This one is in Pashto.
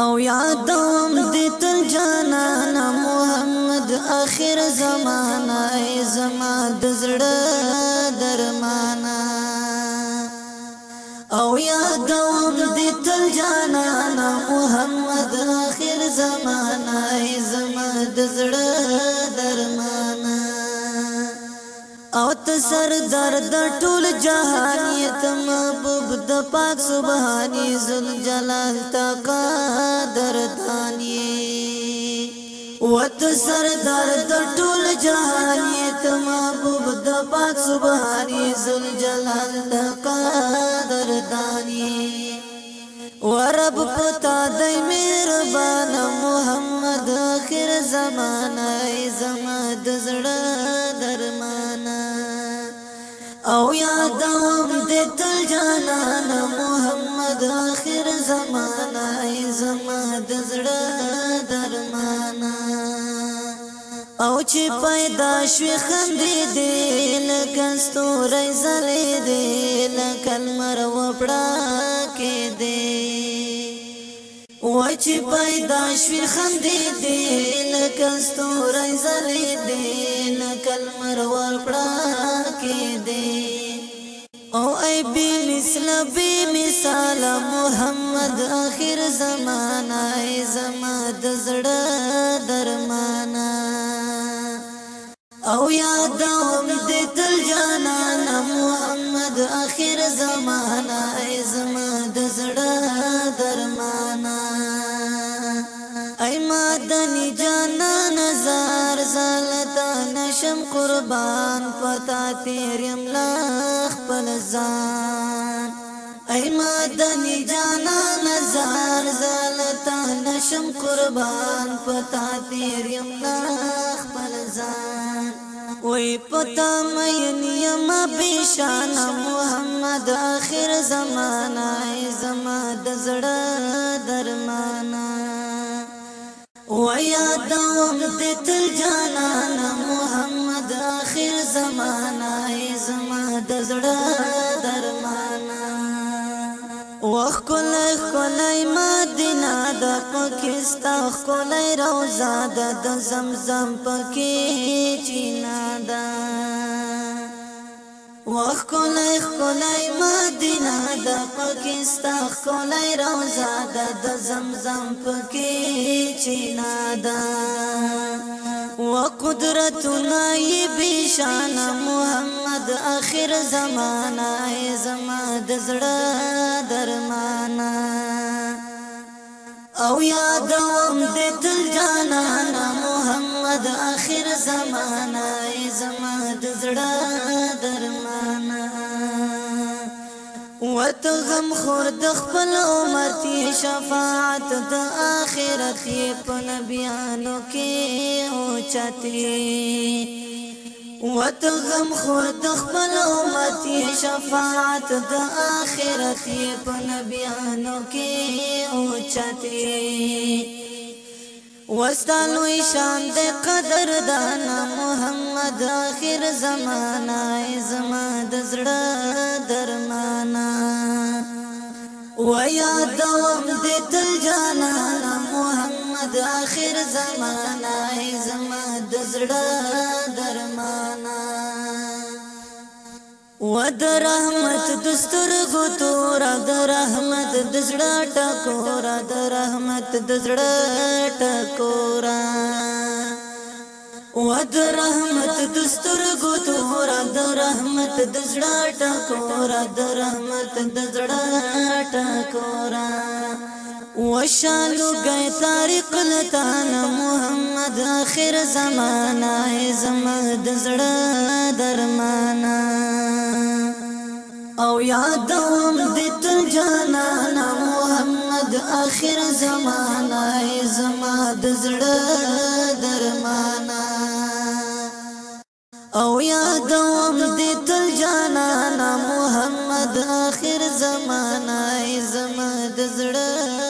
او یادوم دې تل جانانا محمد اخر زمانا ای زمان د درمانا او یادوم دې تل جانانا محمد اخر زمانا ای زمان د زړه ات سر درد ټول جهان تم بوب د پاک سبحانی زل جلال تقا دردانی وت سر درد ټول جهان تم بوب د پاک سبحانی زل جلال تقا دردانی ورب پتا دای مهربان محمد اخر زمانه زما د زړه او یادم د تل جانان محمد اخر زمانہ ای زما د زړه درمانا او چې پیدا شوې خندې دې لکه ستورې زلې دې لکه مر وپړه کې دې وای چې پیدا شوې خندې دې لکه ستورې زلې دې لکه مر وپړه کې دی او ای بی مثل بی مثال محمد اخر زمانہ ای زما د زړه درمانه او یاد هم دې تل جانا محمد اخر زمانہ ای زما د شم قربان پتا تیریم لخ پلزان ای مدنی جانا نزار زلتا نشم قربان پتا تیریم لخ پلزان وی پتا مینیم بیشان محمد آخر زمانہ ای زمان دزڑا درمانہ یادوم د تل جانان محمد اخر زمانہ ای زما د زړه درمانا وخ کول کولای مدینہ د پاکستان کولای روزا د زمزم پکې چینا ده وخ کولای خولای مدینه د پاکستان خولای روزا د زمزم پکې چینا دا و قدرت نای بشان محمد اخر زمانہ زما د زړه درمانه او یادوم د تل جانان محمد اخر زمانہ زما د زړه درمانه وت غم خور د خپل امتی شفاعت د اخرت په نبیانو کې او چتی وت غم خور د خپل امتی شفاعت د اخرت په نبیانو کې او چتی وستانو شان د قدر دانا محمد اخر زمانہ زما د زړه ویا دوام دې تل جانا محمد اخر زمانہ زما د زړه درمانا و د رحمت دستور غو تور د رحمت د زړه ټکور د رحمت د زړه ټکور ود رحمت دستر گو تو را د رحمت دزړه ټکورا د رحمت دزړه ټکورا وشالو گئے طارق لتان محمد آخر زمانہ زمد زړه درمانه او یادوم د تل جانانا محمد آخر زمانہ زمد زړه درمانه او یادوم دې تل جانا محمد اخر زمانہ زما د زړه